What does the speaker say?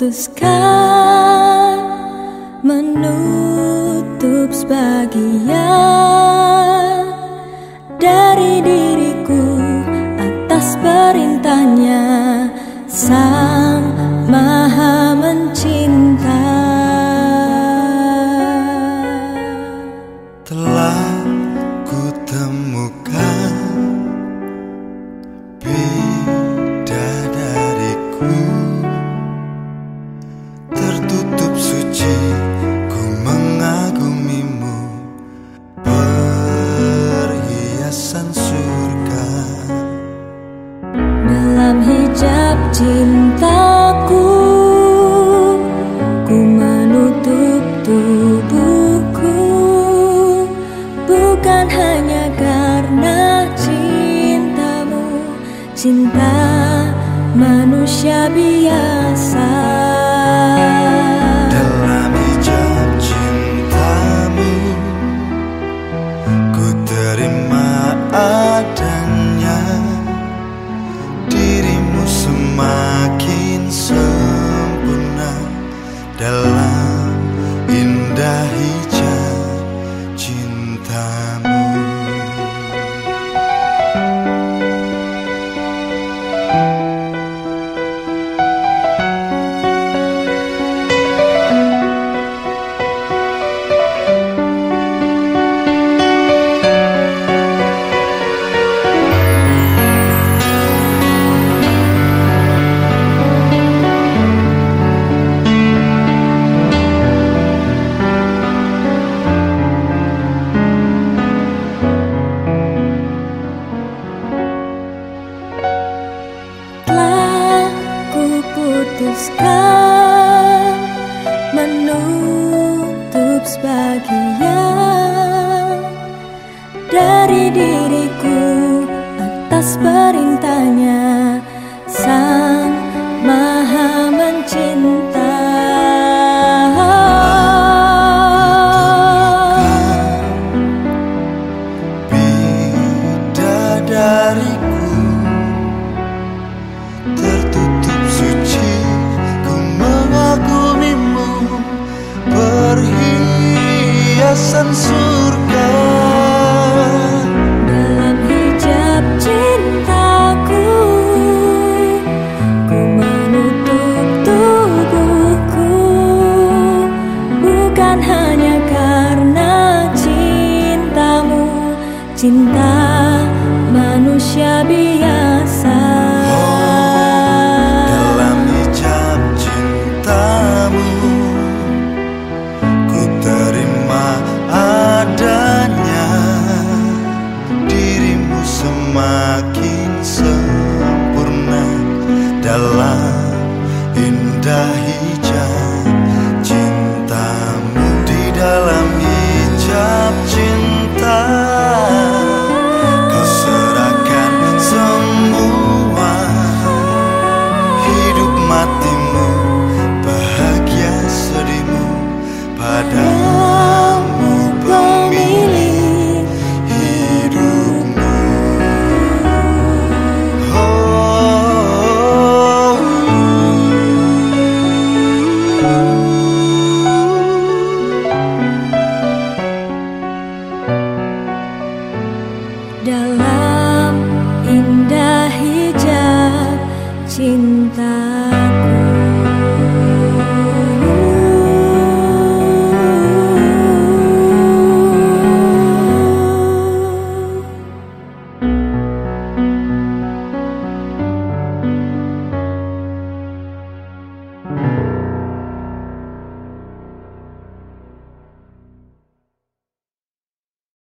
putuskan menutup sebagian dari diriku atas perintahnya. Sang cintaku ku menutup tubuhku. Bukan hanya karena cintamu cinta manusia biasa putuskan menutup sebagian dari diriku atas perintahnya manusia biasa. Dalam hijab cintamu ku terima adanya. Dirimu semakin sempurna dalam indah hijab 情淡。